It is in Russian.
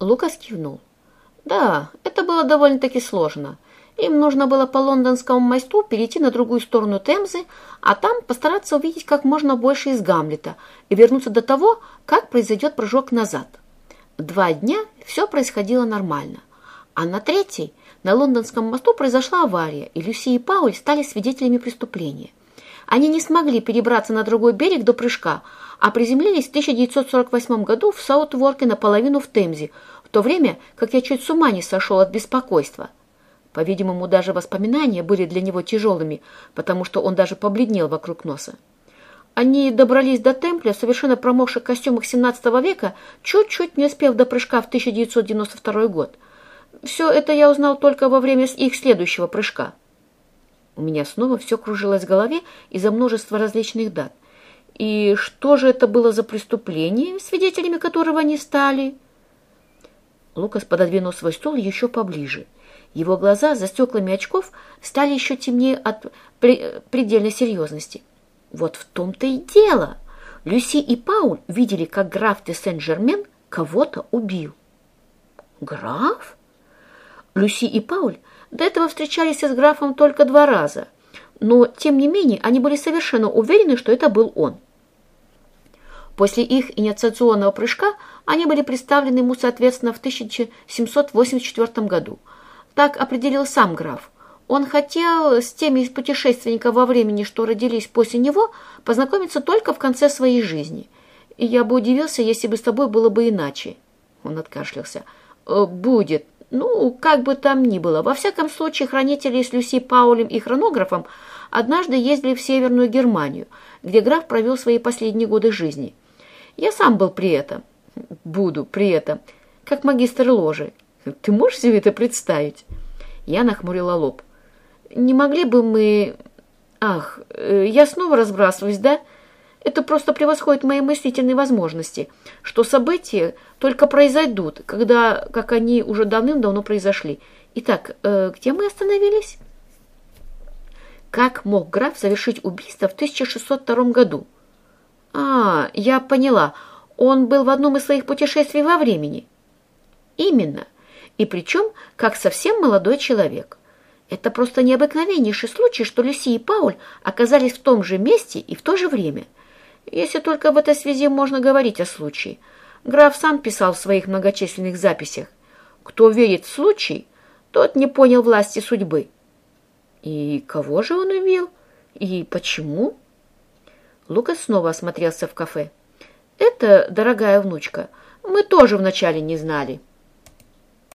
Лукас кивнул. Да, это было довольно-таки сложно. Им нужно было по лондонскому мосту перейти на другую сторону Темзы, а там постараться увидеть как можно больше из Гамлета и вернуться до того, как произойдет прыжок назад. Два дня все происходило нормально. А на третий на лондонском мосту произошла авария, и Люси и Пауль стали свидетелями преступления. Они не смогли перебраться на другой берег до прыжка, а приземлились в 1948 году в Саутворке наполовину в Темзе, в то время как я чуть с ума не сошел от беспокойства. По-видимому, даже воспоминания были для него тяжелыми, потому что он даже побледнел вокруг носа. Они добрались до Темпля в совершенно промокших костюмах XVII века, чуть-чуть не успев до прыжка в 1992 год. Все это я узнал только во время их следующего прыжка. У меня снова все кружилось в голове из-за множества различных дат. И что же это было за преступление, свидетелями которого они стали? Лукас пододвинул свой стол еще поближе – его глаза за стеклами очков стали еще темнее от предельной серьезности. Вот в том-то и дело. Люси и Пауль видели, как граф де Сен-Жермен кого-то убил. Граф? Люси и Пауль до этого встречались с графом только два раза, но, тем не менее, они были совершенно уверены, что это был он. После их инициационного прыжка они были представлены ему, соответственно, в 1784 году – так определил сам граф. Он хотел с теми из путешественников во времени, что родились после него, познакомиться только в конце своей жизни. И я бы удивился, если бы с тобой было бы иначе. Он откашлялся. «Э, «Будет. Ну, как бы там ни было. Во всяком случае, хранители с Люси Паулем и хронографом однажды ездили в Северную Германию, где граф провел свои последние годы жизни. Я сам был при этом. Буду при этом. Как магистр ложи. Ты можешь себе это представить?» Я нахмурила лоб. «Не могли бы мы...» «Ах, э, я снова разбрасываюсь, да?» Это просто превосходит мои мыслительные возможности, что события только произойдут, когда, как они уже давным-давно произошли. Итак, э, где мы остановились? Как мог граф совершить убийство в 1602 году? А, я поняла. Он был в одном из своих путешествий во времени. Именно и причем как совсем молодой человек. Это просто необыкновеннейший случай, что Люси и Пауль оказались в том же месте и в то же время. Если только в этой связи можно говорить о случае. Граф сам писал в своих многочисленных записях. Кто верит в случай, тот не понял власти судьбы. И кого же он убил? И почему? Лукас снова осмотрелся в кафе. Это, дорогая внучка, мы тоже вначале не знали.